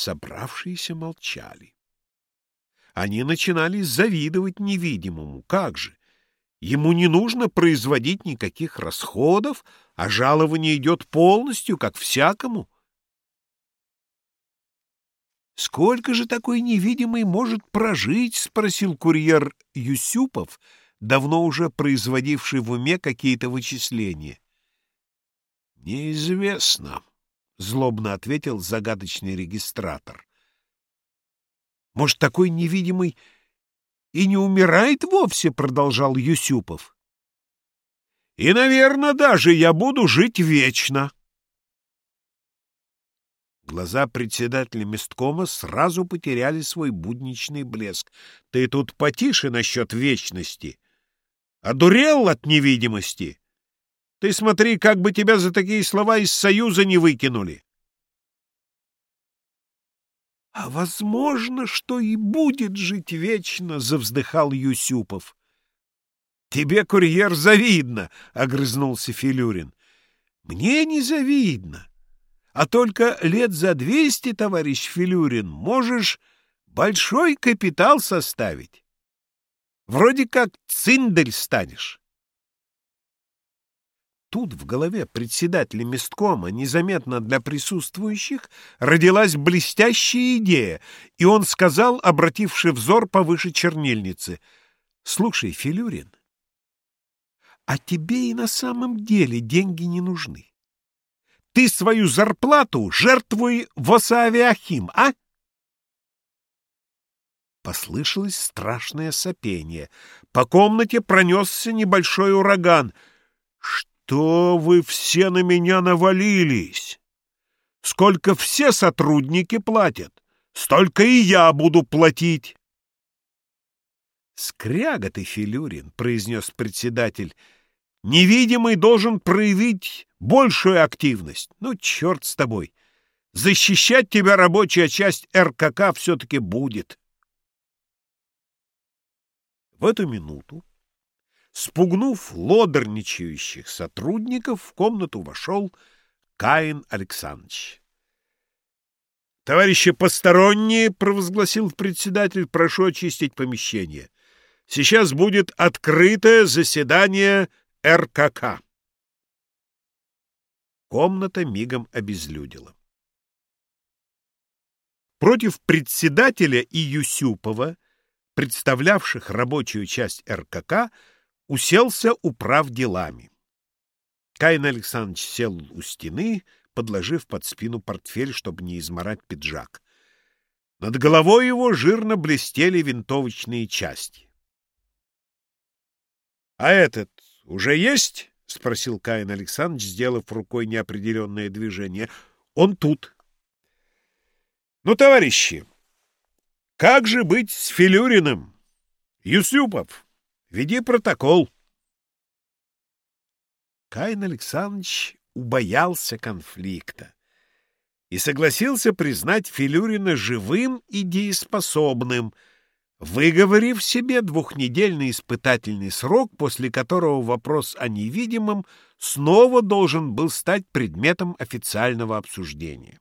Собравшиеся молчали. Они начинали завидовать невидимому. Как же? Ему не нужно производить никаких расходов, а жалование идет полностью, как всякому. «Сколько же такой невидимый может прожить?» — спросил курьер Юсюпов, давно уже производивший в уме какие-то вычисления. «Неизвестно», — злобно ответил загадочный регистратор. «Может, такой невидимый и не умирает вовсе?» — продолжал Юсюпов. «И, наверное, даже я буду жить вечно». Глаза председателя месткома сразу потеряли свой будничный блеск. Ты тут потише насчет вечности. Одурел от невидимости. Ты смотри, как бы тебя за такие слова из Союза не выкинули. — А возможно, что и будет жить вечно, — завздыхал Юсюпов. — Тебе, курьер, завидно, — огрызнулся Филюрин. — Мне не завидно. А только лет за двести, товарищ Филюрин, можешь большой капитал составить. Вроде как циндель станешь. Тут в голове председателя месткома, незаметно для присутствующих, родилась блестящая идея, и он сказал, обративший взор повыше чернильницы, «Слушай, Филюрин, а тебе и на самом деле деньги не нужны. Ты свою зарплату жертвуй в Осавиахим, а? Послышалось страшное сопение. По комнате пронесся небольшой ураган. «Что вы все на меня навалились? Сколько все сотрудники платят, столько и я буду платить!» «Скряга ты, Филюрин!» — произнес председатель — Невидимый должен проявить большую активность. Ну, черт с тобой. Защищать тебя рабочая часть РКК все-таки будет. В эту минуту, спугнув лодорничающих сотрудников, в комнату вошел Каин Александрович. «Товарищи посторонние», — провозгласил председатель, — «прошу очистить помещение. Сейчас будет открытое заседание РКК. Комната мигом обезлюдила. Против председателя и Юсюпова, представлявших рабочую часть РКК, уселся управ делами. Каин Александрович сел у стены, подложив под спину портфель, чтобы не изморать пиджак. Над головой его жирно блестели винтовочные части. — А этот «Уже есть?» — спросил Каин Александрович, сделав рукой неопределенное движение. «Он тут». «Ну, товарищи, как же быть с Филюриным? Юсюпов, веди протокол». Каин Александрович убоялся конфликта и согласился признать Филюрина живым и дееспособным — выговорив себе двухнедельный испытательный срок, после которого вопрос о невидимом снова должен был стать предметом официального обсуждения.